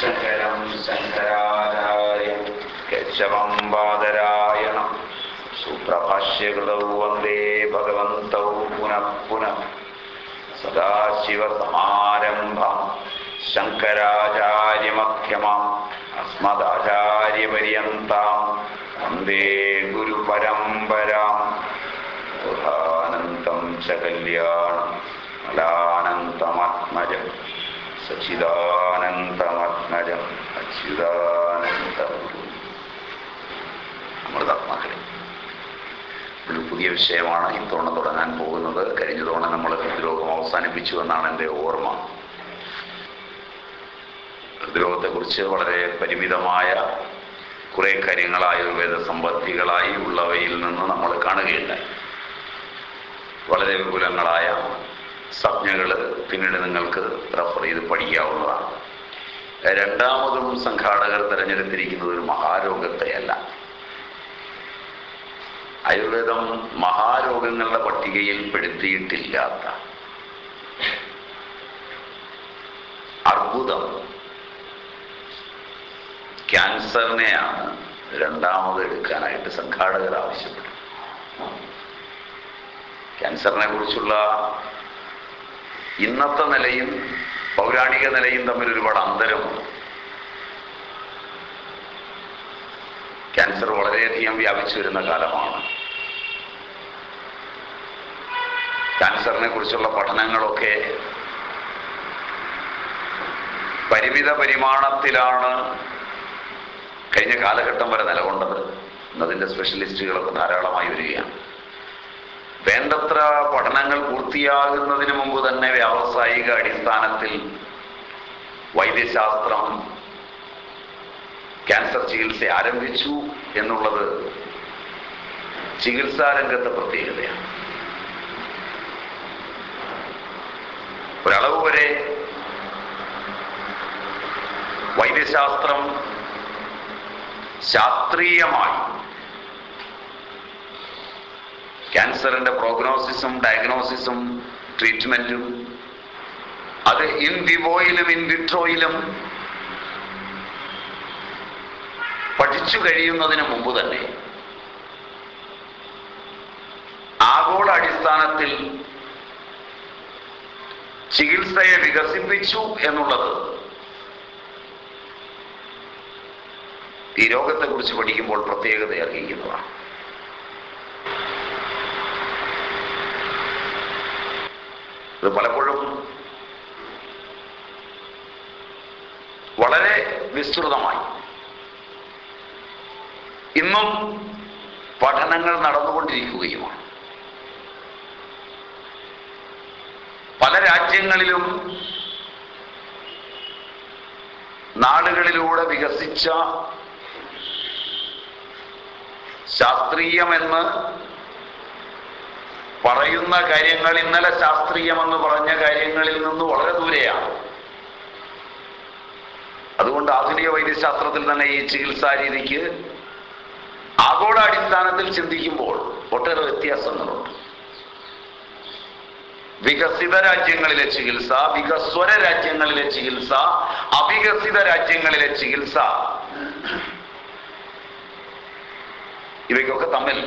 ശങ്കരം ശങ്കരാചാര്യം വന്ദേ ഭഗവന്തൗ പുനഃ പുനഃ. വന്ദേ ഗുരുപരമ്പരാം ബുധാനന്തം ച കല്യാണം മലാനന്തമാത്മജം സച്ചിദാനന്ദമാത്മജം അച്യുതാനന്ദം ഒരു പുതിയ വിഷയമാണ്. ഇത്തവണ തുടങ്ങാൻ പോകുന്നത് കഴിഞ്ഞ തവണ നമ്മൾ ഹൃദ്രോഗം അവസാനിപ്പിച്ചു എന്നാണ് എന്റെ ഓർമ്മ. ഹൃദ്രോഗത്തെക്കുറിച്ച് വളരെ പരിമിതമായ കുറേ കാര്യങ്ങൾ ആയുർവേദ സംബന്ധികളായി ഉള്ളവയിൽ നിന്ന് നമ്മൾ കാണുകയുണ്ടായി. വളരെ വിപുലങ്ങളായ സംജ്ഞകൾ പിന്നീട് നിങ്ങൾക്ക് റെഫർ ചെയ്ത് പഠിക്കാവുന്നതാണ്. രണ്ടാമതും സംഘാടകർ തിരഞ്ഞെടുത്തിരിക്കുന്നത് ഒരു മഹാരോഗത്തെയല്ല. ആയുർവേദം മഹാരോഗങ്ങളുടെ പട്ടികയിൽ പെടുത്തിയിട്ടില്ലാത്ത അർബുദം ക്യാൻസറിനെയാണ് രണ്ടാമത് എടുക്കാനായിട്ട് സംഘാടകർ ആവശ്യപ്പെട്ടത്. ക്യാൻസറിനെ കുറിച്ചുള്ള ഇന്നത്തെ നിലയും പൗരാണിക നിലയും തമ്മിൽ ഒരുപാട് അന്തരമുണ്ട്. ക്യാൻസർ വളരെയധികം വ്യാപിച്ചു വരുന്ന കാലമാണ്. ക്യാൻസറിനെ കുറിച്ചുള്ള പഠനങ്ങളൊക്കെ പരിമിത പരിമാണത്തിലാണ് കഴിഞ്ഞ കാലഘട്ടം വരെ നിലകൊണ്ടത്. ഇന്നതിന്റെ സ്പെഷ്യലിസ്റ്റുകളൊക്കെ ധാരാളമായി വരികയാണ്. വേണ്ടത്ര പഠനങ്ങൾ പൂർത്തിയാകുന്നതിന് മുമ്പ് തന്നെ വ്യാവസായിക അടിസ്ഥാനത്തിൽ വൈദ്യശാസ്ത്രം ക്യാൻസർ ചികിത്സ ആരംഭിച്ചു എന്നുള്ളത് ചികിത്സാ രംഗത്തെ പ്രത്യേകതയാണ്. ഒരളവ് വരെ വൈദ്യശാസ്ത്രം ശാസ്ത്രീയമായി ക്യാൻസറിന്റെ പ്രോഗ്നോസിസും ഡയഗ്നോസിസും ട്രീറ്റ്മെന്റും അത് ഇൻ വിവോയിലും ഇൻ വിട്രോയിലും പഠിച്ചു കഴിയുന്നതിന് മുമ്പ് തന്നെ ആഗോള അടിസ്ഥാനത്തിൽ ചികിത്സയെ വികസിപ്പിച്ചു എന്നുള്ളത് ഈ രോഗത്തെക്കുറിച്ച് പഠിക്കുമ്പോൾ പ്രത്യേകത അറിയിക്കുന്നതാണ്. ഇത് പലപ്പോഴും വളരെ വിസ്തൃതമായി. ഇന്നും പഠനങ്ങൾ നടന്നുകൊണ്ടിരിക്കുകയുമാണ്. പല രാജ്യങ്ങളിലും നാടുകളിലൂടെ വികസിച്ച ശാസ്ത്രീയമെന്ന് പറയുന്ന കാര്യങ്ങൾ ഇന്നലെ ശാസ്ത്രീയമെന്ന് പറഞ്ഞ കാര്യങ്ങളിൽ നിന്ന് വളരെ ദൂരെയാണ്. അതുകൊണ്ട് ആധുനിക വൈദ്യശാസ്ത്രത്തിൽ തന്നെ ഈ ചികിത്സാ രീതിക്ക് ആഗോളാടിസ്ഥാനത്തിൽ ചിന്തിക്കുമ്പോൾ ഒട്ടേറെ വ്യത്യാസങ്ങളുണ്ട്. വികസിത രാജ്യങ്ങളിലെ ചികിത്സ വികസ്വര രാജ്യങ്ങളിലെ ചികിത്സ അവികസിത രാജ്യങ്ങളിലെ ചികിത്സ. ഇവയ്ക്കൊക്കെ തമ്മിൽ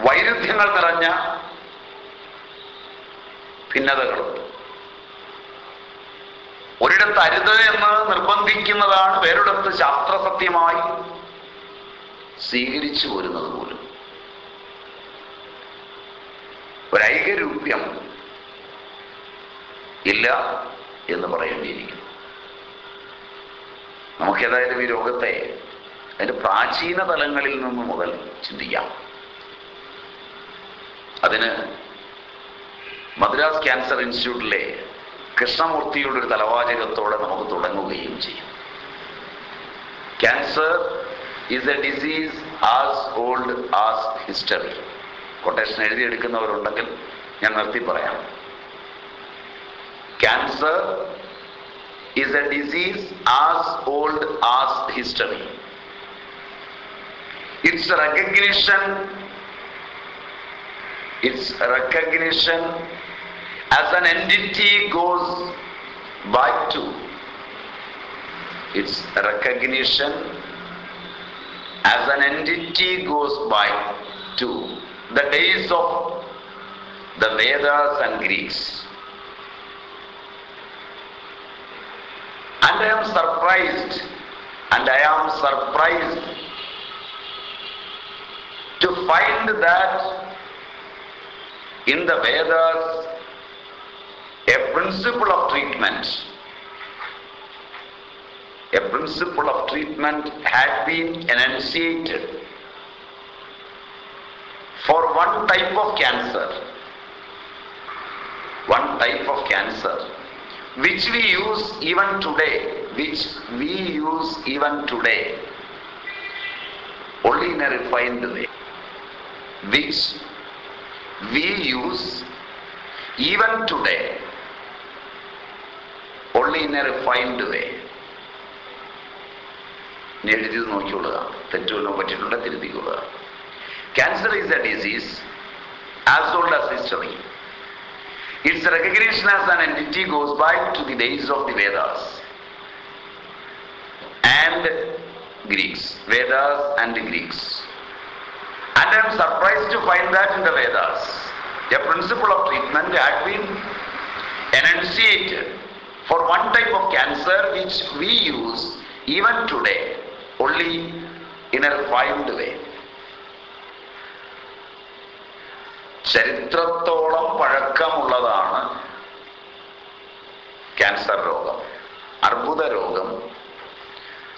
വൈരുദ്ധ്യങ്ങൾ നിറഞ്ഞ ഭിന്നതകളുണ്ട് ഒരിടത്ത് അരുത് എന്ന് നിർബന്ധിക്കുന്നതാണ് വേറൊരിടത്ത് ശാസ്ത്രസത്യമായി സ്വീകരിച്ചു പോരുന്നത് പോലും. ഒരൈകരൂപ്യം ഇല്ല എന്ന് പറയേണ്ടിയിരിക്കുന്നു. നമുക്കേതായാലും ഈ രോഗത്തെ അതിന്റെ പ്രാചീന തലങ്ങളിൽ നിന്ന് മുതൽ ചിന്തിക്കാം. അതിന് മദ്രാസ് ക്യാൻസർ ഇൻസ്റ്റിറ്റ്യൂട്ടിലെ കൃഷ്ണമൂർത്തിയുടെ ഒരു തലവാചകത്തോടെ നമുക്ക് തുടങ്ങുകയും ചെയ്യും. Cancer is a disease as old as history quotation എഴുതിയെടുക്കുന്നവരുണ്ടെങ്കിൽ ഞാൻ നിർത്തി പറയാം. Cancer is a disease as old as history it's recognition its recognition as an entity goes by two. Its recognition as an entity goes by two. The days of the Vedas and Greeks. And I am surprised, and I am surprised to find that in the Vedas a principle of treatment a principle of treatment had been enunciated for one type of cancer. One type of cancer which we use even today which we use even today. Only in a refined way. Which we use even today only in a refined way ഇനി എഴുതിയത് നോക്കിക്കൊള്ളുക തെറ്റുവല്ലോ പറ്റിയിട്ടുണ്ട് തിരുത്തിക്കൊള്ളുക cancer is a disease as old as history it's recognition as an entity goes back to the days of the Vedas and Greeks. Vedas and Greeks. And I am surprised to find that in the Vedas, a principle of treatment had been enunciated for one type of cancer which we use even today, only in a refined way. ചരിത്രത്തോളം പഴക്കമുള്ളതാണ് cancer രോഗം അർബുദ രോഗം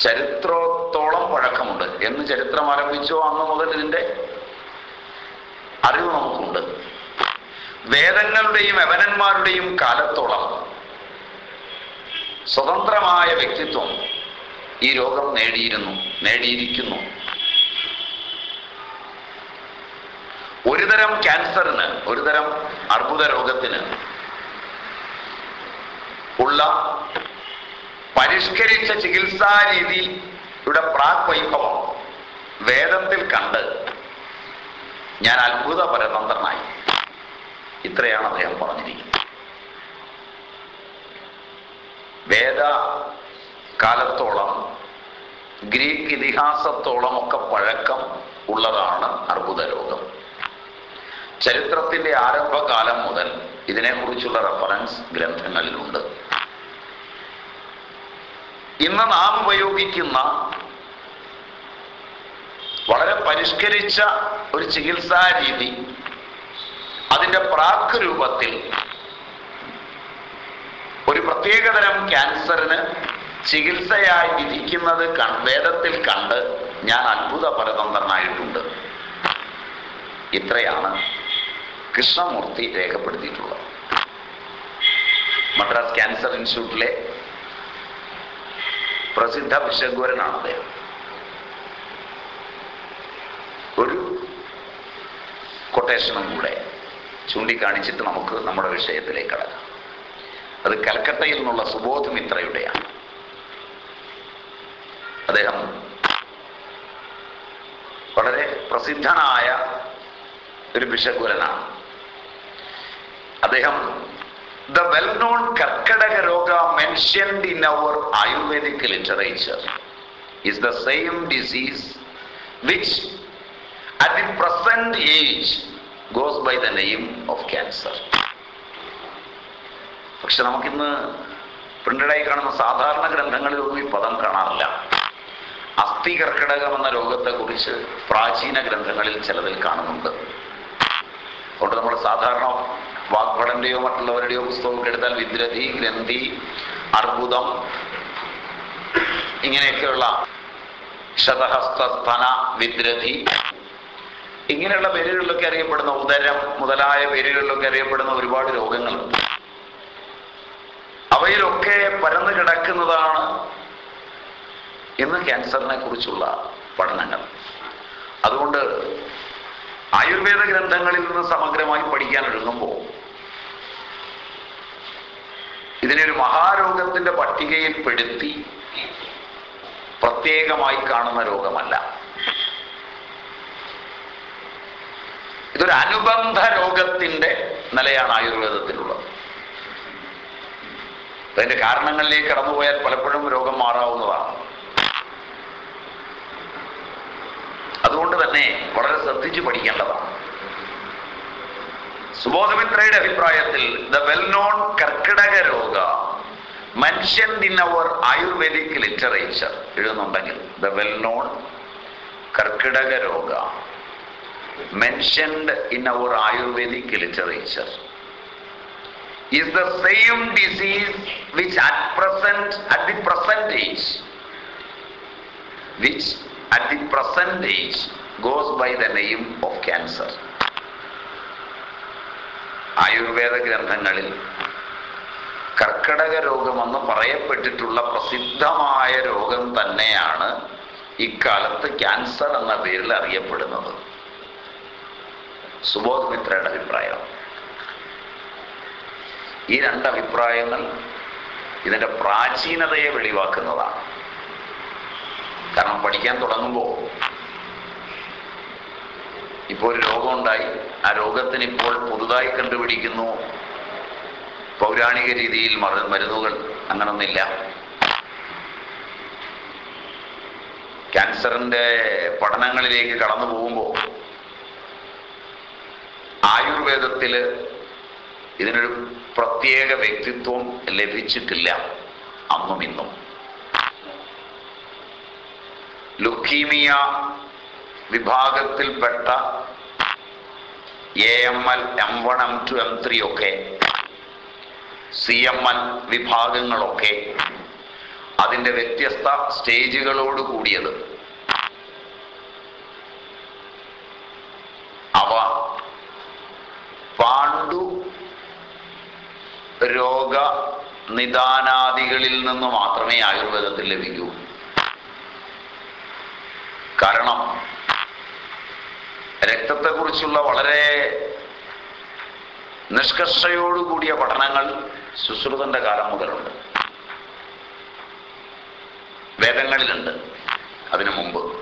ചരിത്രത്തോളം പഴക്കമുണ്ട് എന്ന് ചരിത്രം ആരംഭിച്ചോ അന്ന് മുതൽ ഇതിന്റെ അറിവ് നമുക്കുണ്ട് വേദങ്ങളുടെയും യവനന്മാരുടെയും കാലത്തോളം സ്വതന്ത്രമായ വ്യക്തിത്വം ഈ രോഗം നേടിയിരുന്നു നേടിയിരിക്കുന്നു. ഒരുതരം ക്യാൻസറിന് ഒരുതരം അർബുദ രോഗത്തിന് ഉള്ള പരിഷ്കരിച്ച ചികിത്സാ രീതിയുടെ പ്രാക് വൈഭവം വേദത്തിൽ കണ്ട് ഞാൻ അത്ഭുത പരതന്ത്രനായി. ഇത്രയാണ് അദ്ദേഹം പറഞ്ഞിരിക്കുന്നത്. വേദ കാലത്തോളം ഗ്രീക്ക് ഇതിഹാസത്തോളം ഒക്കെ പഴക്കം ഉള്ളതാണ് അർബുദ രോഗം ചരിത്രത്തിന്റെ ആരംഭകാലം മുതൽ ഇതിനെക്കുറിച്ചുള്ള റെഫറൻസ് ഗ്രന്ഥങ്ങളിലുണ്ട്. ഇന്ന് നാം ഉപയോഗിക്കുന്ന വളരെ പരിഷ്കരിച്ച ഒരു ചികിത്സാ രീതി. അതിന്റെ പ്രാക് രൂപത്തിൽ ഒരു പ്രത്യേകതരം ക്യാൻസറിന് ചികിത്സയായി വിധിക്കുന്നത് വേദത്തിൽ കണ്ട് ഞാൻ അത്ഭുത പരതന്ത്രനായിട്ടുണ്ട്. ഇത്രയാണ് കൃഷ്ണമൂർത്തി രേഖപ്പെടുത്തിയിട്ടുള്ളത്. മദ്രാസ് ക്യാൻസർ ഇൻസ്റ്റിറ്റ്യൂട്ടിലെ പ്രസിദ്ധ വിശഗ്വരനാണ് അദ്ദേഹം ഒരു കൊട്ടേഷനും കൂടെ ചൂണ്ടിക്കാണിച്ചിട്ട് നമുക്ക് നമ്മുടെ വിഷയത്തിലേക്ക് കടക്കാം. അത് കൽക്കട്ടയിൽ നിന്നുള്ള സുബോധ് മിത്രയുടെയാണ്. അദ്ദേഹം വളരെ പ്രസിദ്ധനായ ഒരു ബിഷകുലനാണ് അദ്ദേഹം ദ വെൽ നോൺ കർക്കടക രോഗ mentioned in our Ayurvedic literature. Is the same disease which at the present age goes by the name of cancer. പക്ഷെ നമുക്കിന്ന് പ്രിന്റഡായി കാണുന്ന സാധാരണ ഗ്രന്ഥങ്ങളിലൊന്നും ഈ പദം കാണാറില്ല അസ്ഥി കർക്കിടകം എന്ന രോഗത്തെക്കുറിച്ച് പ്രാചീന ഗ്രന്ഥങ്ങളിൽ ചിലതിൽ കാണുന്നുണ്ട് അതുകൊണ്ട് നമ്മൾ സാധാരണ വാഗ്ഭടന്റെയോ മറ്റുള്ളവരുടെയോ പുസ്തകമൊക്കെ എടുത്താൽ വിദ്രതി ഗ്രന്ഥി അർബുദം ഇങ്ങനെയൊക്കെയുള്ള ശതഹസ്തന വിദ്രഥി ഇങ്ങനെയുള്ള പേരുകളിലൊക്കെ അറിയപ്പെടുന്ന ഉദരം മുതലായ പേരുകളിലൊക്കെ അറിയപ്പെടുന്ന ഒരുപാട് രോഗങ്ങളുണ്ട്. അവയിലൊക്കെ പരന്നു കിടക്കുന്നതാണ് ഇന്ന് ക്യാൻസറിനെ കുറിച്ചുള്ള പഠനങ്ങൾ. അതുകൊണ്ട് ആയുർവേദ ഗ്രന്ഥങ്ങളിൽ നിന്ന് സമഗ്രമായി പഠിക്കാൻ ഒരുങ്ങുമ്പോൾ ഇതിനൊരു മഹാരോഗത്തിന്റെ പട്ടികയിൽപ്പെടുത്തി പ്രത്യേകമായി കാണുന്ന രോഗമല്ല. ഇതൊരു അനുബന്ധ രോഗത്തിന്റെ നിലയാണ് ആയുർവേദത്തിലുള്ളത്. അതിന്റെ കാരണങ്ങളിലേക്ക് കടന്നുപോയാൽ പലപ്പോഴും രോഗം മാറാവുന്നതാണ്. അതുകൊണ്ട് തന്നെ വളരെ ശ്രദ്ധിച്ച് പഠിക്കേണ്ടതാണ്. സുബോധമിത്രയുടെ അഭിപ്രായത്തിൽ ദ വെൽ നോൺ കർക്കിടക രോഗ മനുഷ്യൻ ഇൻ അവർ ആയുർവേദിക് ലിറ്ററേച്ചർ എഴുതുന്നുണ്ടെങ്കിൽ the well known Karkidaka roga mentioned in our Ayurvedic literature is the same disease which at present at the present age which at the present age goes by the name of cancer. Ayurveda ഗ്രന്ഥങ്ങളിൽ കർക്കടക രോഗമെന്ന് പറയപ്പെട്ടിട്ടുള്ള പ്രസിദ്ധമായ രോഗം തന്നെയാണ് ഇക്കാലത്ത് cancer എന്ന പേരിൽ അറിയപ്പെടുന്നത്. സുബോധമിത്രയുടെ അഭിപ്രായം. ഈ രണ്ട് അഭിപ്രായങ്ങൾ ഇതിന്റെ പ്രാചീനതയെ വെളിവാക്കുന്നതാണ്. കാരണം പഠിക്കാൻ തുടങ്ങുമ്പോൾ ഇപ്പോൾ ഒരു രോഗമുണ്ടായി. ആ രോഗത്തിന് ഇപ്പോൾ പുതുതായി കണ്ടുപിടിക്കുന്നു. പൗരാണിക രീതിയിൽ മരുന്നുകൾ അങ്ങനൊന്നില്ല ക്യാൻസറിന്റെ പഠനങ്ങളിലേക്ക് കടന്നു പോകുമ്പോൾ ആയുർവേദത്തിൽ ഇതിനൊരു പ്രത്യേക വ്യക്തിത്വം ലഭിച്ചിട്ടില്ല അന്നും ഇന്നും. ലുക്കീമിയ വിഭാഗത്തിൽപ്പെട്ട A M L M one M two M three ഒക്കെ സി എം എൽ വിഭാഗങ്ങളൊക്കെ അതിന്റെ വ്യത്യസ്ത സ്റ്റേജുകളോട് കൂടിയത് അവ പാണ്ഡു രോഗ നിദാനാദികളിൽ നിന്ന് മാത്രമേ ആയുർവേദത്തിൽ ലഭിക്കൂ. കാരണം രക്തത്തെക്കുറിച്ചുള്ള വളരെ നിഷ്കർഷയോടുകൂടിയ പഠനങ്ങൾ സുശ്രുതന്റെ കാലം മുതലുണ്ട്. വേദങ്ങളിലുണ്ട് അതിനു മുമ്പ്.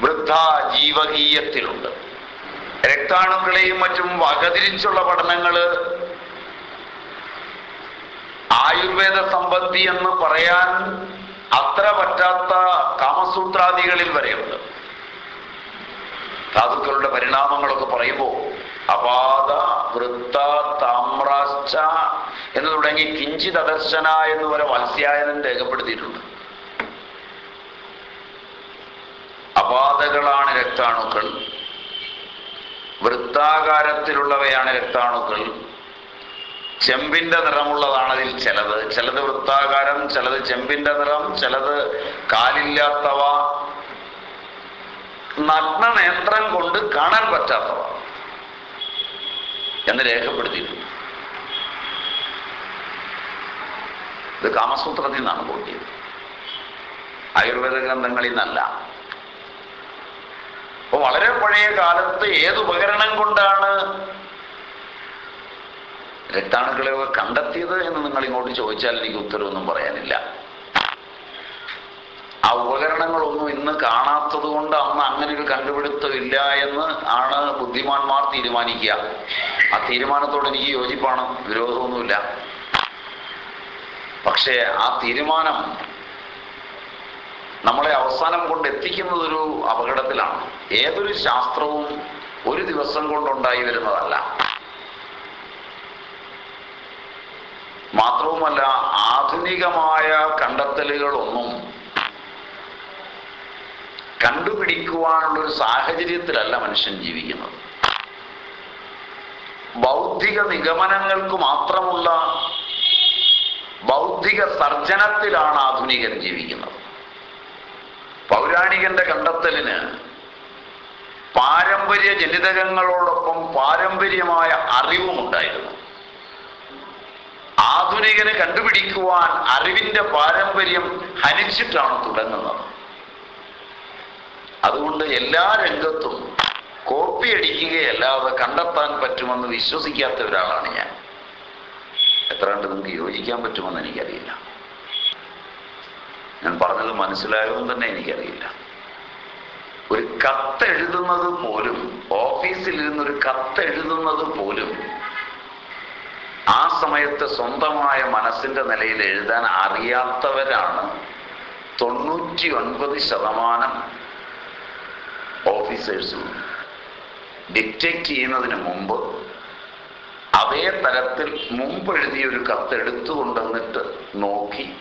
വൃദ്ധ ജീവകീയത്തിലുണ്ട്. രക്താണുക്കളെയും മറ്റും വകതിരിച്ചുള്ള പഠനങ്ങൾ ആയുർവേദ സമ്പത്തി എന്ന് പറയാൻ അത്ര പറ്റാത്ത കാമസൂത്രാദികളിൽ വരെയുണ്ട്. ധാതുക്കളുടെ പരിണാമങ്ങളൊക്കെ പറയുമ്പോൾ അപാദ വൃത്ത താമ്രാശ്ച എന്ന് തുടങ്ങി കിഞ്ചിത് അദർശന എന്ന് വരെ മത്സ്യായനം രേഖപ്പെടുത്തിയിട്ടുണ്ട്. അപാദകളാണ് രക്താണുക്കൾ. വൃത്താകാരത്തിലുള്ളവയാണ് രക്താണുക്കൾ. ചെമ്പിന്റെ നിറമുള്ളതാണ് അതിൽ ചിലത്. ചിലത് വൃത്താകാരം ചിലത് ചെമ്പിന്റെ നിറം ചിലത് കാലില്ലാത്തവ. നഗ്ന നേത്രം കൊണ്ട് കാണാൻ പറ്റാത്തവ. എന്ന് രേഖപ്പെടുത്തിയിട്ടുണ്ട്. ഇത് കാമസൂത്രത്തിൽ നിന്നാണ് കൂട്ടിയത് ആയുർവേദ ഗ്രന്ഥങ്ങളിൽ നിന്നല്ല. അപ്പൊ വളരെ പഴയ കാലത്ത് ഏത് ഉപകരണം കൊണ്ടാണ് രക്താണുക്കളെ കണ്ടെത്തിയത് എന്ന് നിങ്ങൾ ഇങ്ങോട്ട് ചോദിച്ചാൽ എനിക്ക് ഉത്തരവൊന്നും പറയാനില്ല. ആ ഉപകരണങ്ങളൊന്നും ഇന്ന് കാണാത്തത് കൊണ്ട് അന്ന് അങ്ങനെ ഒരു കണ്ടുപിടുത്തമില്ല എന്ന് ആണ് ബുദ്ധിമാന്മാർ തീരുമാനിക്കുക. ആ തീരുമാനത്തോട് എനിക്ക് യോജിപ്പാണ് വിരോധമൊന്നുമില്ല. പക്ഷേ ആ തീരുമാനം നമ്മളെ അവസാനം കൊണ്ട് എത്തിക്കുന്നത് ഒരു അപകടത്തിലാണ്. ഏതൊരു ശാസ്ത്രവും ഒരു ദിവസം കൊണ്ടുണ്ടായി വരുന്നതല്ല. മാത്രവുമല്ല ആധുനികമായ കണ്ടെത്തലുകളൊന്നും കണ്ടുപിടിക്കുവാനുള്ള ഒരു സാഹചര്യത്തിലല്ല മനുഷ്യൻ ജീവിക്കുന്നത്. ബൗദ്ധിക നിഗമനങ്ങൾക്ക് മാത്രമുള്ള ബൗദ്ധിക സർജനത്തിലാണ് ആധുനികൻ ജീവിക്കുന്നത്. പൗരാണികന്റെ കണ്ടെത്തലിന് പാരമ്പര്യ ജനിതകങ്ങളോടൊപ്പം പാരമ്പര്യമായ അറിവും ഉണ്ടായിരുന്നു ആധുനികന് കണ്ടുപിടിക്കുവാൻ അറിവിന്റെ പാരമ്പര്യം ഹനിച്ചിട്ടാണ് തുടങ്ങുന്നത്. അതുകൊണ്ട് എല്ലാ രംഗത്തും കോപ്പി അടിക്കുകയല്ലാതെ കണ്ടെത്താൻ പറ്റുമെന്ന് വിശ്വസിക്കാത്ത ഒരാളാണ് ഞാൻ. എത്ര കണ്ട് നിങ്ങൾക്ക് യോജിക്കാൻ പറ്റുമെന്ന് എനിക്കറിയില്ല. ഞാൻ പറഞ്ഞത് മനസ്സിലായോ തന്നെ എനിക്കറിയില്ല. ഒരു കത്തെഴുതുന്നത് പോലും ഓഫീസിൽ ഇരുന്നൊരു കത്തെഴുതുന്നത് പോലും ആ സമയത്ത് സ്വന്തമായ മനസ്സിന്റെ നിലയിൽ എഴുതാൻ അറിയാത്തവരാണ് തൊണ്ണൂറ്റി ഒൻപത് ശതമാനം ഓഫീസേഴ്സും. ഡിറ്റക്റ്റ് ചെയ്യുന്നതിന് മുമ്പ് അതേ തരത്തിൽ മുമ്പ് എഴുതിയ ഒരു കത്ത് എടുത്തുകൊണ്ടുവന്നിട്ട് നോക്കി.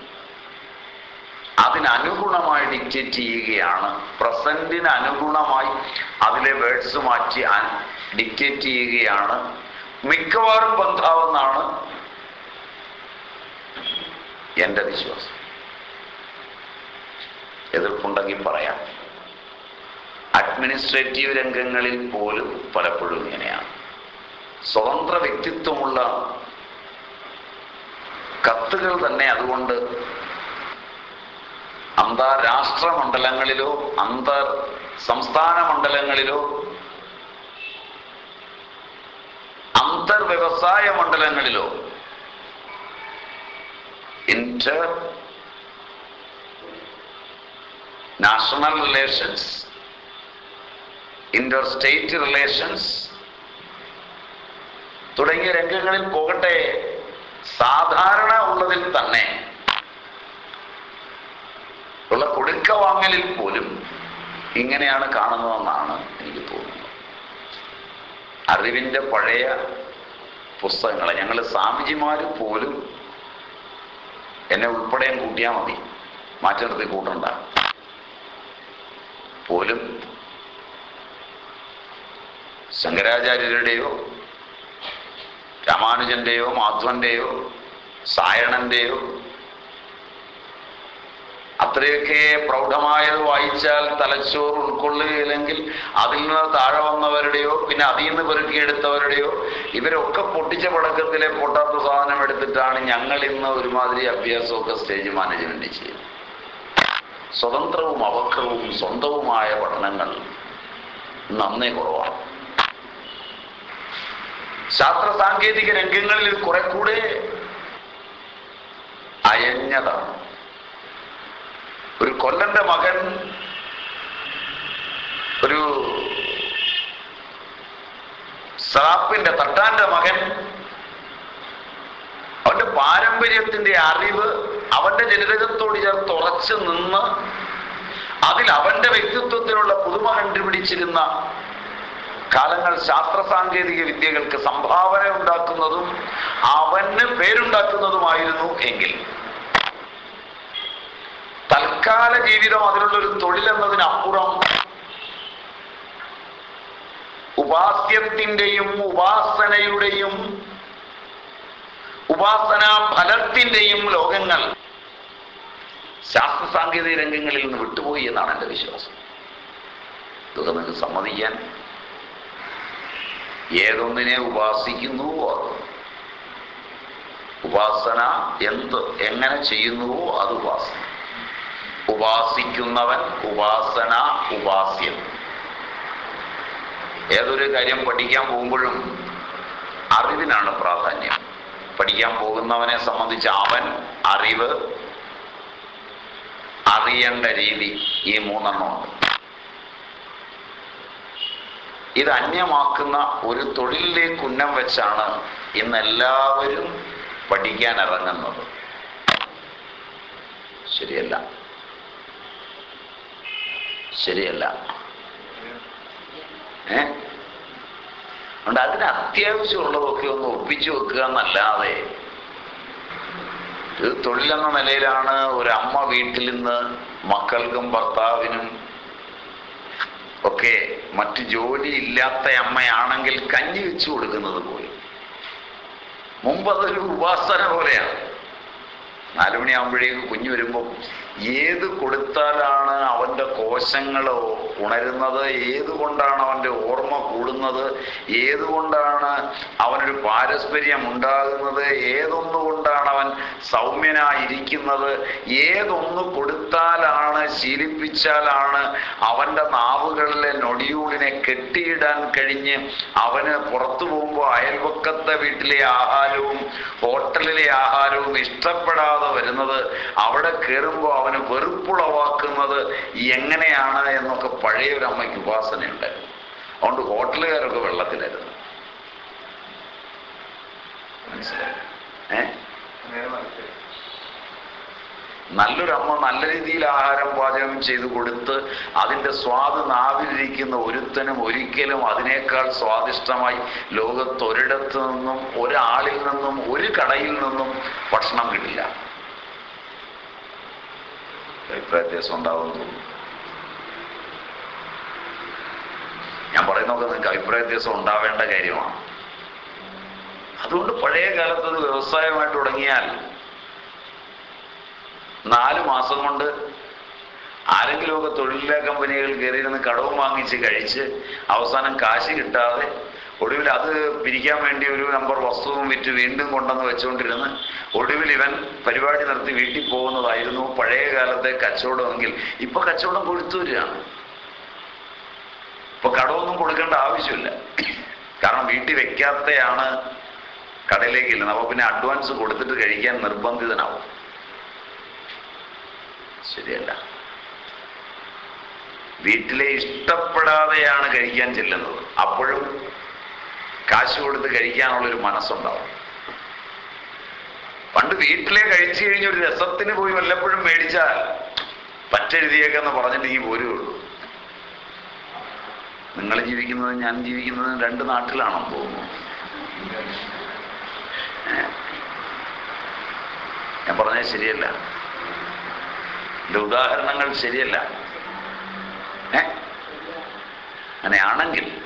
അതിനനുഗുണമായി ഡിക്റ്റേറ്റ് ചെയ്യുകയാണ്. പ്രസന്റിന് അനുഗുണമായി അതിലെ വേർഡ്സ് മാറ്റി ഡിക്റ്റേറ്റ് ചെയ്യുകയാണ്. മിക്കവാറും ബന്ധാവെന്നാണ് എന്റെ വിശ്വാസം. എതിർപ്പുണ്ടെങ്കിൽ പറയാം. അഡ്മിനിസ്ട്രേറ്റീവ് രംഗങ്ങളിൽ പോലും പലപ്പോഴും ഇങ്ങനെയാണ്. സ്വതന്ത്ര വ്യക്തിത്വമുള്ള കത്തുകൾ തന്നെ അതുകൊണ്ട് അന്താരാഷ്ട്ര മണ്ഡലങ്ങളിലോ അന്തർ സംസ്ഥാന മണ്ഡലങ്ങളിലോ അന്തർ വ്യവസായ മണ്ഡലങ്ങളിലോ international relations interstate relations തുടങ്ങിയ രംഗങ്ങളിൽ പോകട്ടെ സാധാരണ ഉള്ളതിൽ തന്നെ ഉള്ള കൊടുക്ക വാങ്ങലിൽ പോലും ഇങ്ങനെയാണ് കാണുന്നതെന്നാണ് എനിക്ക് തോന്നുന്നത്. അറിവിന്റെ പഴയ പുസ്തകങ്ങളെ. ഞങ്ങൾ സ്വാമിജിമാർ പോലും എന്നെ ഉൾപ്പെടെയും കൂട്ടിയാൽ മതി. മാറ്റി നിർത്തി കൂട്ടണ്ട. പോലും ശങ്കരാചാര്യരുടെയോ രാമാനുജന്റെയോ മാധവന്റെയോ സായണന്റെയോ അത്രയൊക്കെ പ്രൗഢമായത് വായിച്ചാൽ തലച്ചോറ് ഉൾക്കൊള്ളുകയില്ലെങ്കിൽ അതിൽ നിന്ന് താഴെ വന്നവരുടെയോ പിന്നെ അതിൽ നിന്ന് പെറുക്കിയെടുത്തവരുടെയോ ഇവരൊക്കെ പൊട്ടിച്ച പടക്കത്തിലെ പൊട്ടാത്ത സാധനം എടുത്തിട്ടാണ് ഞങ്ങൾ ഇന്ന് ഒരുമാതിരി അഭ്യാസമൊക്കെ സ്റ്റേജ് മാനേജ്മെന്റ് ചെയ്യുന്നത്. സ്വതന്ത്രവും അവക്രവും സ്വന്തവുമായ പഠനങ്ങൾ നന്നേ കുറവാണ്. ശാസ്ത്ര സാങ്കേതിക രംഗങ്ങളിൽ കുറെ കൂടെ അയഞ്ഞതാണ്. ഒരു കൊല്ലന്റെ മകൻ ഒരു സറാപ്പിന്റെ തട്ടാന്റെ മകൻ. അവന്റെ പാരമ്പര്യത്തിന്റെ അറിവ് അവന്റെ ജനിതകത്തോട് ചേർത്ത് ഉറച്ചു നിന്ന് അതിൽ അവന്റെ വ്യക്തിത്വത്തിലുള്ള പുതുമ കണ്ടുപിടിച്ചിരുന്ന കാലങ്ങൾ ശാസ്ത്ര സാങ്കേതിക വിദ്യകൾക്ക് സംഭാവന ഉണ്ടാക്കുന്നതും അവന് പേരുണ്ടാക്കുന്നതുമായിരുന്നു എങ്കിൽ. തൽക്കാല ജീവിതം അതിനുള്ള ഒരു തൊഴിലെന്നതിനപ്പുറം ഉപാസ്യത്തിന്റെയും ഉപാസനയുടെയും ഉപാസനാ ഫലത്തിന്റെയും ലോകങ്ങൾ ശാസ്ത്ര സാങ്കേതിക രംഗങ്ങളിൽ നിന്ന് വിട്ടുപോയി എന്നാണ് എന്റെ വിശ്വാസം. ഇതൊക്കെ നിങ്ങൾക്ക് സമ്മതിക്കാൻ ഏതൊന്നിനെ ഉപാസിക്കുന്നുവോ ഉപാസന എന്ത് എങ്ങനെ ചെയ്യുന്നുവോ അത് ഉപാസന. ഉപാസിക്കുന്നവൻ ഉപാസന ഉപാസ്യം ഏതൊരു കാര്യം പഠിക്കാൻ പോകുമ്പോഴും അറിവിനാണ് പ്രാധാന്യം. പഠിക്കാൻ പോകുന്നവനെ സംബന്ധിച്ച് അവൻ അറിവ് അറിയേണ്ട രീതി ഈ മൂന്നെണ്ണമുണ്ട്. ഇത് അന്യമാക്കുന്ന ഒരു തൊഴിലിലേക്ക് ഉന്നം വെച്ചാണ് ഇന്ന് എല്ലാവരും പഠിക്കാൻ ഇറങ്ങുന്നത്. ശരിയല്ല. ശരിയല്ല. ഏ? അതുകൊണ്ട് അതിന് അത്യാവശ്യമുള്ളതൊക്കെ ഒന്ന് ഒപ്പിച്ചു വെക്കുക എന്നല്ലാതെ ഇത് തൊഴിലെന്ന നിലയിലാണ് ഒരമ്മ വീട്ടിൽ നിന്ന് മക്കൾക്കും ഭർത്താവിനും ഒക്കെ മറ്റു ജോലി ഇല്ലാത്ത അമ്മയാണെങ്കിൽ കഞ്ഞി വെച്ചു കൊടുക്കുന്നത് പോലും. മുമ്പ് അതൊരു ഉപാസന പോലെയാണ്. നാലുമണിയാകുമ്പോഴേക്ക് കുഞ്ഞു വരുമ്പോൾ ഏത് കൊടുത്താലാണ് അവന്റെ കോശങ്ങൾ ഉണരുന്നത്? ഏതുകൊണ്ടാണ് അവന്റെ ഓർമ്മ കൂടുന്നത്? ഏതുകൊണ്ടാണ് അവനൊരു പാരസ്പര്യം ഉണ്ടാകുന്നത് ഏതൊന്നുകൊണ്ടാണ് അവൻ സൗമ്യനായിരിക്കുന്നത്? ഏതൊന്ന് കൊടുത്താലാണ് ശീലിപ്പിച്ചാലാണ് അവന്റെ നാവുകളിലെ നൊടിയൂടിനെ കെട്ടിയിടാൻ കഴിഞ്ഞ് അവന് പുറത്തു പോകുമ്പോൾ അയൽപക്കത്തെ വീട്ടിലെ ആഹാരവും ഹോട്ടലിലെ ആഹാരവും ഇഷ്ടപ്പെടാതെ വരുന്നത്? അവിടെ കയറുമ്പോൾ അവന് വെറുപ്പുളവാക്കുന്നത് എങ്ങനെയാണ് എന്നൊക്കെ പഴയ ഒരു അമ്മയ്ക്ക് ഉപാസനയുണ്ട്. അതുകൊണ്ട് ഹോട്ടലുകാരൊക്കെ വെള്ളത്തിലായിരുന്നു. നല്ലൊരമ്മ നല്ല രീതിയിൽ ആഹാരം പാചകം ചെയ്ത് കൊടുത്ത് അതിന്റെ സ്വാദ് നാവിലിരിക്കുന്ന ഒരുത്തനും ഒരിക്കലും അതിനേക്കാൾ സ്വാദിഷ്ടമായി ലോകത്തൊരിടത്തു നിന്നും ഒരാളിൽ നിന്നും ഒരു കടയിൽ നിന്നും ഭക്ഷണം കിട്ടില്ല. അഭിപ്രായ വ്യത്യാസം ഞാൻ പറയുന്നൊക്കെ നിങ്ങൾക്ക് അഭിപ്രായ വ്യത്യാസം ഉണ്ടാവേണ്ട കാര്യമാണ്. അതുകൊണ്ട് പഴയ കാലത്ത് അത് തുടങ്ങിയാൽ നാല് മാസം കൊണ്ട് ആരെങ്കിലുമൊക്കെ തൊഴിലില്ലാ കമ്പനികൾ കയറിയിരുന്ന് കടവും വാങ്ങിച്ച് കഴിച്ച് അവസാനം കാശ് കിട്ടാതെ ഒടുവിൽ അത് പിരിക്കാൻ വേണ്ടി ഒരു നമ്പർ വസ്തുവും വിറ്റ് വീണ്ടും കൊണ്ടുവന്ന് വെച്ചുകൊണ്ടിരുന്ന് ഒടുവിൽ ഇവൻ പരിപാടി നടത്തി വീട്ടിൽ പോകുന്നതായിരുന്നു. പഴയ കാലത്തെ കച്ചവടമെങ്കിൽ ഇപ്പൊ കച്ചവടം കൊഴുത്തൂരാണ് ഇപ്പൊ കടമൊന്നും കൊടുക്കേണ്ട ആവശ്യമില്ല. കാരണം വീട്ടിൽ വെക്കാത്തയാണ് കടയിലേക്ക് ഇല്ലെന്ന് അപ്പൊ പിന്നെ അഡ്വാൻസ് കൊടുത്തിട്ട് കഴിക്കാൻ നിർബന്ധിതനാവും. ശരിയല്ല. വീട്ടിലെ ഇഷ്ടപ്പെടാതെയാണ് കഴിക്കാൻ ചെല്ലുന്നത്. അപ്പോഴും കാശ് കൊടുത്ത് കഴിക്കാനുള്ളൊരു മനസ്സുണ്ടാവും. പണ്ട് വീട്ടിലെ കഴിച്ചു കഴിഞ്ഞ ഒരു രസത്തിന് പോയി വല്ലപ്പോഴും മേടിച്ചാൽ പറ്റെഴുതിയേക്കെന്ന് പറഞ്ഞിട്ട് ഈ പോരുള്ളൂ നിങ്ങൾ ജീവിക്കുന്നത് ഞാൻ ജീവിക്കുന്നത് രണ്ട് നാട്ടിലാണോ തോന്നുന്നു. ഞാൻ പറഞ്ഞത് ശരിയല്ല. എന്റെ ഉദാഹരണങ്ങൾ ശരിയല്ല. ഏ? അങ്ങനെയാണെങ്കിൽ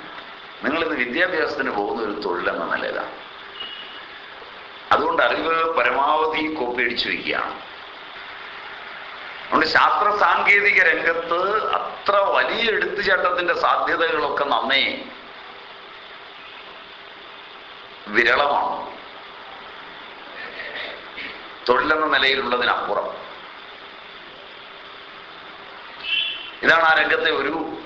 നിങ്ങളിന്ന് വിദ്യാഭ്യാസത്തിന് പോകുന്ന ഒരു തൊഴിലെന്ന നിലയിലാണ് അതുകൊണ്ട് അറിവ് പരമാവധി കോപ്പിയടിച്ചു വയ്ക്കുകയാണ് അതുകൊണ്ട് ശാസ്ത്ര സാങ്കേതിക രംഗത്ത് അത്ര വലിയ എടുത്തുചാട്ടത്തിന്റെ സാധ്യതകളൊക്കെ നന്നേ വിരളമാണ്. തൊഴിലെന്ന നിലയിലുള്ളതിനപ്പുറം. ഇതാണ് ആ രംഗത്തെ ഒരു.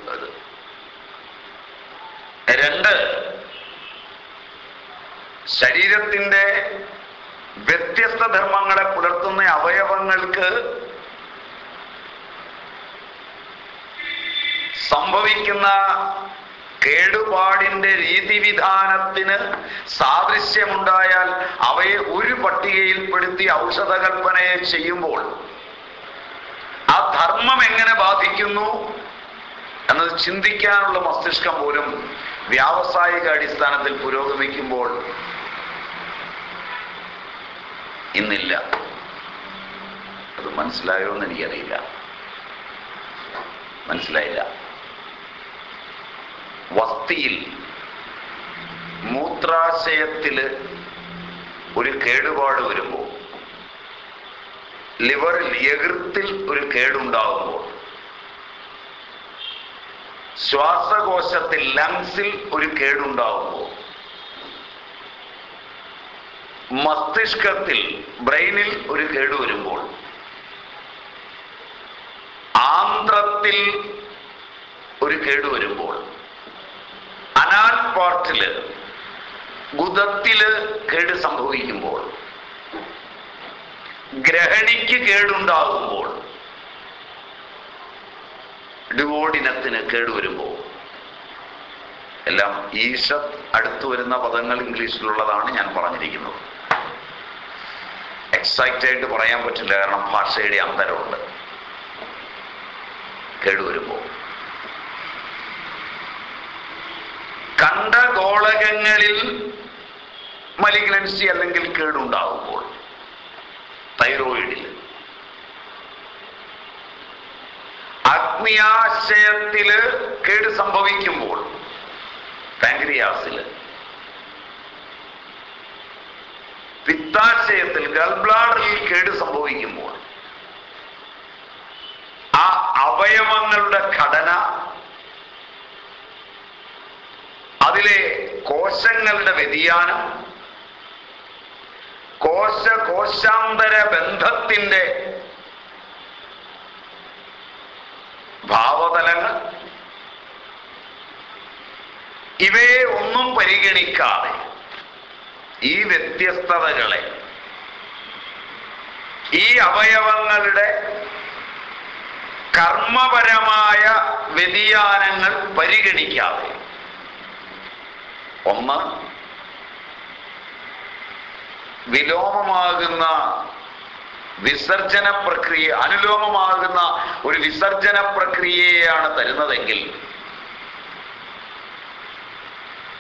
രണ്ട്. ശരീരത്തിന്റെ വ്യത്യസ്ത ധർമ്മങ്ങളെ പുലർത്തുന്ന അവയവങ്ങൾക്ക് സംഭവിക്കുന്ന കേടുപാടിന്റെ രീതിവിധാനത്തിന് സാദൃശ്യമുണ്ടായാൽ അവയെ ഒരു പട്ടികയിൽപ്പെടുത്തി ഔഷധകൽപ്പനയെ ചെയ്യുമ്പോൾ ആ ധർമ്മം എങ്ങനെ ബാധിക്കുന്നു എന്നത് ചിന്തിക്കാനുള്ള മസ്തിഷ്കം പോലും വ്യാവസായിക അടിസ്ഥാനത്തിൽ പുരോഗമിക്കുമ്പോൾ ഇന്നില്ല. അത് മനസ്സിലായോ എന്ന് എനിക്കറിയില്ല. മനസ്സിലായില്ല. വസ്തിയിൽ മൂത്രാശയത്തിൽ ഒരു കേടുപാട് വരുമ്പോൾ ലിവറിൽ എകൃത്തിൽ ഒരു കേടുണ്ടാകുമ്പോൾ ശ്വാസകോശത്തിൽ ലങ്സിൽ ഒരു കേടുണ്ടാവുമ്പോൾ മസ്തിഷ്കത്തിൽ ബ്രെയിനിൽ ഒരു കേട് വരുമ്പോൾ ആന്ധ്രത്തിൽ ഒരു കേട് വരുമ്പോൾ അനാൽ പാർട്ടിൽ ഗുദത്തിൽ കേട് സംഭവിക്കുമ്പോൾ ഗ്രഹണിക്ക് കേടുണ്ടാകുമ്പോൾ ഡിവോഡിനത്തിന് കേടുവരുമ്പോൾ എല്ലാം ഈശത് അടുത്തു വരുന്ന പദങ്ങൾ ഇംഗ്ലീഷിലുള്ളതാണ് ഞാൻ പറഞ്ഞിരിക്കുന്നത്. എക്സൈറ്റ് ആയിട്ട് പറയാൻ പറ്റില്ല കാരണം ഭാഷയുടെ അന്തരമുണ്ട്. കേടുവരുമ്പോൾ കണ്ട ഗോളകങ്ങളിൽ മലിഗ്നൻസി അല്ലെങ്കിൽ കേടുണ്ടാകുമ്പോൾ തൈറോയിഡിൽ അഗ്നിയാശയത്തിൽ കേട് സംഭവിക്കുമ്പോൾ പാങ്ക്രിയാസിൽ പിത്താശയത്തിൽ ഗൾബ്ലാഡറിൽ കേട് സംഭവിക്കുമ്പോൾ ആ അവയവങ്ങളുടെ ഘടന അതിലെ കോശങ്ങളുടെ വ്യതിയാനം കോശ കോശാന്തര ബന്ധത്തിന്റെ ഭാവതലങ്ങൾ. ഇവയെ ഒന്നും പരിഗണിക്കാതെ ഈ വ്യത്യസ്തതകളെ ഈ അവയവങ്ങളുടെ കർമ്മപരമായ വ്യതിയാനങ്ങൾ പരിഗണിക്കാതെ. ഒന്ന് വിലോമമാകുന്ന വിസർജന പ്രക്രിയ അനുലോമമാകുന്ന ഒരു വിസർജന പ്രക്രിയയാണ് തരുന്നതെങ്കിൽ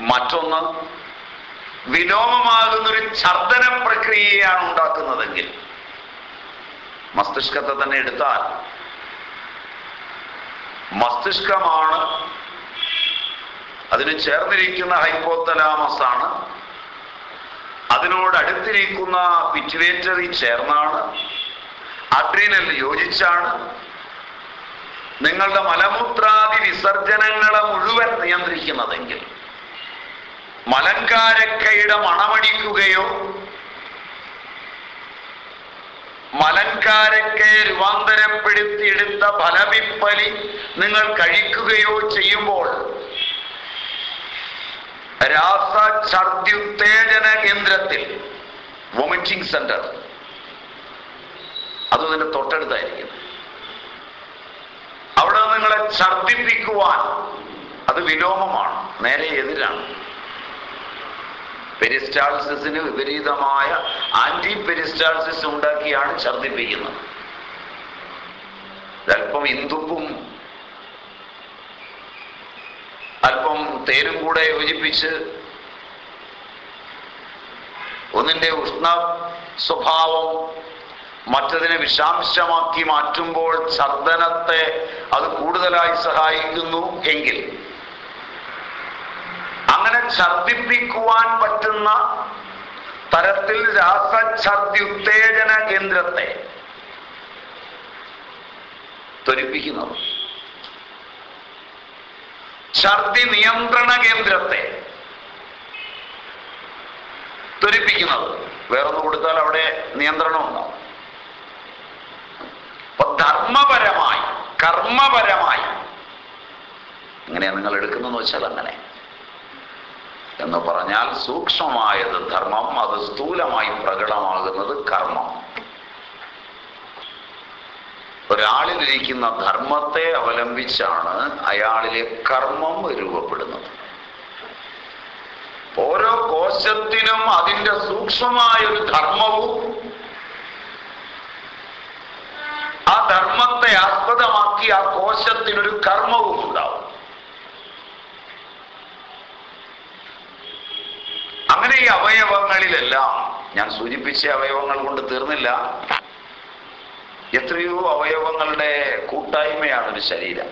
മറ്റൊന്ന് വിലോമമാകുന്ന ഒരു ഛർദന പ്രക്രിയയാണ് ഉണ്ടാക്കുന്നതെങ്കിൽ മസ്തിഷ്കത്തെ തന്നെ എടുത്താൽ മസ്തിഷ്കമാണ് അതിന് ചേർന്നിരിക്കുന്ന ഹൈപ്പോത്തലാമസ് ആണ് അതിനോട് അടുത്തിരിക്കുന്ന പിറ്റുവേറ്ററി ചേർന്നാണ് അഡ്രീനൽ യോജിച്ചാണ്. നിങ്ങളുടെ മലമൂത്രാദി വിസർജനങ്ങളെ മുഴുവൻ നിയന്ത്രിക്കുന്നതെങ്കിൽ മലങ്കാരക്കയുടെ മണമടിക്കുകയോ മലങ്കാരക്കയെ രൂപാന്തരപ്പെടുത്തിയെടുത്ത ഫലവിപ്പലി നിങ്ങൾ കഴിക്കുകയോ ചെയ്യുമ്പോൾ രാസഛർദ്യുത്തേജന കേന്ദ്രത്തിൽ വൊമിറ്റിംഗ് സെന്റർ. അത് നിന്റെ തൊട്ടടുത്തായിരിക്കും. അവിടെ നിങ്ങളെ ഛർദിപ്പിക്കുവാൻ അത് വിലോമമാണ് നേരെ എതിരാണ്. പെരിസ്റ്റാൾസിന് വിപരീതമായ ആന്റി പെരിസ്റ്റാൾസിസ് ഉണ്ടാക്കിയാണ് ഛർദിപ്പിക്കുന്നത് അല്പം ഇന്ദുപ്പും അല്പം തേരും കൂടെ യോജിപ്പിച്ച് ഒന്നിന്റെ ഉഷ്ണ സ്വഭാവം മറ്റതിനെ വിഷാംശമാക്കി മാറ്റുമ്പോൾ ഛർദനത്തെ അത് കൂടുതലായി സഹായിക്കുന്നു എങ്കിൽ അങ്ങനെ ഛർദിപ്പിക്കുവാൻ പറ്റുന്ന തരത്തിൽ രാസഛർദ്യുത്തേജന കേന്ദ്രത്തെ ത്വരിപ്പിക്കുന്നത്. ഛർദി നിയന്ത്രണ കേന്ദ്രത്തെ ത്വരിപ്പിക്കുന്നത്. വേറൊന്ന് കൊടുത്താൽ അവിടെ നിയന്ത്രണം ഉണ്ടാവും. അപ്പൊ ധർമ്മപരമായി കർമ്മപരമായി എങ്ങനെയാ നിങ്ങൾ എടുക്കുന്നതെന്ന് വെച്ചാൽ അങ്ങനെ. എന്ന് പറഞ്ഞാൽ സൂക്ഷ്മമായത് ധർമ്മം അത് സ്ഥൂലമായി പ്രകടമാകുന്നത് കർമ്മം. ഒരാളിലിരിക്കുന്ന ധർമ്മത്തെ അവലംബിച്ചാണ് അയാളിലെ കർമ്മം രൂപപ്പെടുന്നത്. ഓരോ കോശത്തിനും അതിന്റെ സൂക്ഷ്മമായ ഒരു ധർമ്മവും ആ ധർമ്മത്തെ ആസ്പദമാക്കി ആ കോശത്തിനൊരു കർമ്മവും ഉണ്ടാവും. അങ്ങനെ ഈ അവയവങ്ങളിലെല്ലാം ഞാൻ സൂചിപ്പിച്ച അവയവങ്ങൾ കൊണ്ട് തീർന്നില്ല എത്രയോ അവയവങ്ങളുടെ കൂട്ടായ്മയാണ് ഒരു ശരീരം.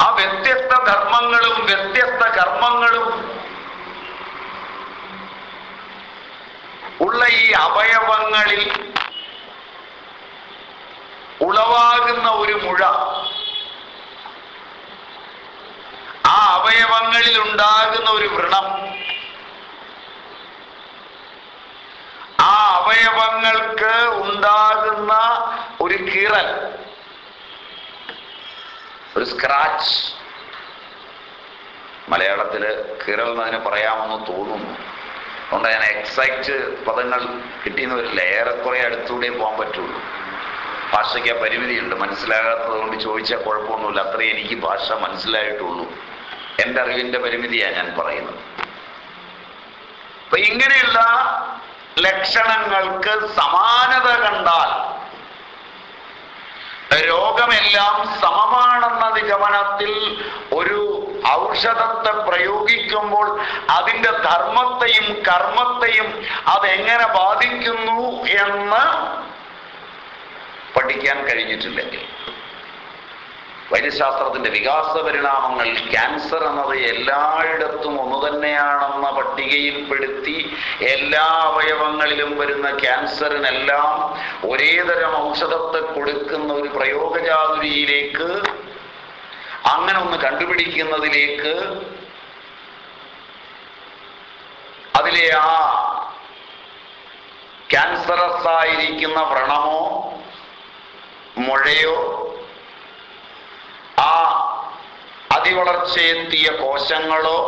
ആ വ്യത്യസ്ത ധർമ്മങ്ങളും വ്യത്യസ്ത കർമ്മങ്ങളും ഉള്ള ഈ അവയവങ്ങളിൽ ഉളവാകുന്ന ഒരു മുഴ. ആ അവയവങ്ങളിൽ ഉണ്ടാകുന്ന ഒരു വ്രണം ആ അവയവങ്ങൾക്ക് ഉണ്ടാകുന്ന ഒരു കീറൽ ഒരു സ്ക്രാച്ച് മലയാളത്തിൽ കീറൽ എന്നതിന് പറയാമെന്ന് തോന്നുന്നു. അതുകൊണ്ട് ഞാൻ എക്സാക്റ്റ് പദങ്ങൾ കിട്ടിയെന്ന് വരില്ല. ഏറെക്കുറെ അടുത്തൂടെ പോകാൻ പറ്റുള്ളൂ. ഭാഷയ്ക്ക് ആ പരിമിതിയുണ്ട്. മനസ്സിലാകാത്തത് കൊണ്ട് ചോദിച്ചാൽ കുഴപ്പമൊന്നുമില്ല. അത്രയും എനിക്ക് ഭാഷ മനസ്സിലായിട്ടുള്ളൂ. എന്റെ അറിവിന്റെ പരിമിതിയാണ് ഞാൻ പറയുന്നത്. അപ്പൊ ഇങ്ങനെയുള്ള ലക്ഷണങ്ങൾക്ക് സമാനത കണ്ടാൽ രോഗമെല്ലാം സമമാണെന്ന നിഗമനത്തിൽ ഒരു ഔഷധത്തെ പ്രയോഗിക്കുമ്പോൾ അതിന്റെ ധർമ്മത്തെയും കർമ്മത്തെയും അതെങ്ങനെ ബാധിക്കുന്നു എന്ന് പഠിക്കാൻ കഴിഞ്ഞിട്ടില്ലെങ്കിൽ. വൈദ്യശാസ്ത്രത്തിന്റെ വികാസ പരിണാമങ്ങൾ ക്യാൻസർ എന്നത് എല്ലായിടത്തും ഒന്നു തന്നെയാണെന്ന പട്ടികയിൽപ്പെടുത്തി എല്ലാ അവയവങ്ങളിലും വരുന്ന ക്യാൻസറിനെല്ലാം ഒരേ തരം ഔഷധത്തെ കൊടുക്കുന്ന ഒരു പ്രയോഗചാതുരിയിലേക്ക് അങ്ങനെ ഒന്ന് കണ്ടുപിടിക്കുന്നതിലേക്ക് അതിലെ ആ ക്യാൻസറസ് ആയിരിക്കുന്ന വ്രണമോ മുഴയോ ആ അതിവളർച്ചയെത്തിയ കോശങ്ങളോ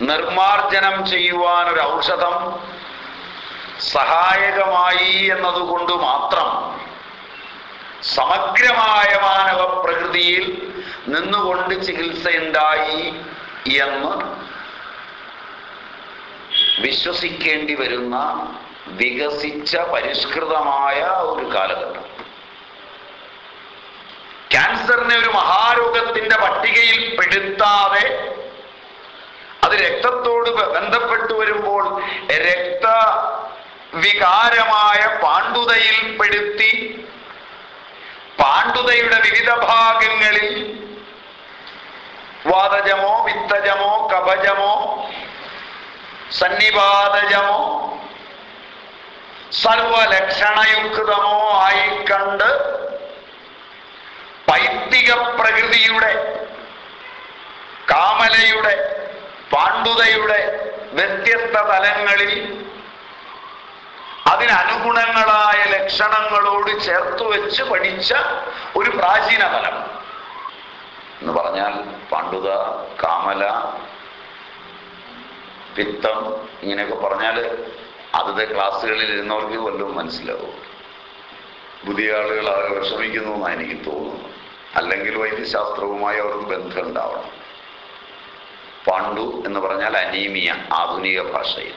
നിർമാർജനം ചെയ്യുവാൻ ഒരു ഔഷധം സഹായകമായി എന്നതുകൊണ്ട് മാത്രം സമഗ്രമായ മാനവ പ്രകൃതിയിൽ നിന്നുകൊണ്ട് ചികിത്സയുണ്ടായി എന്ന് വിശ്വസിക്കേണ്ടി വരുന്ന വികസിച്ച പരിഷ്കൃതമായ ഒരു കാലഘട്ടം. ക്യാൻസറിനെ ഒരു മഹാരോഗത്തിന്റെ പട്ടികയിൽ പെടുത്താതെ അത് രക്തത്തോട് ബന്ധപ്പെട്ടു വരുമ്പോൾ രക്ത വികാരമായ പാണ്ഡുതയിൽ പെടുത്തി പാണ്ഡുതയുടെ വിവിധ ഭാഗങ്ങളിൽ വാതജമോ വിത്തജമോ കപജമോ സന്നിപാതജമോ സർവലക്ഷണയുക്തമോ ആയി പൈത്തിക പ്രകൃതിയുടെ കാമലയുടെ പാണ്ഡുതയുടെ വ്യത്യസ്ത തലങ്ങളിൽ അതിനനുഗുണങ്ങളായ ലക്ഷണങ്ങളോട് ചേർത്ത് വെച്ച് പഠിച്ച ഒരു പ്രാചീന തലം. എന്ന് പറഞ്ഞാൽ പാണ്ഡുത കാമല പിത്തം ഇങ്ങനെയൊക്കെ പറഞ്ഞാൽ അതത് ക്ലാസ്സുകളിൽ ഇരുന്നവർക്ക് വല്ലതും മനസ്സിലാവും. പുതിയ ആളുകൾ വിഷമിക്കുന്നു എന്നാണ് എനിക്ക് തോന്നുന്നു അല്ലെങ്കിൽ വൈദ്യശാസ്ത്രവുമായി അവർക്ക് ബന്ധം ഉണ്ടാവണം. പാണ്ഡു എന്ന് പറഞ്ഞാൽ അനീമിയ ആധുനിക ഭാഷയിൽ.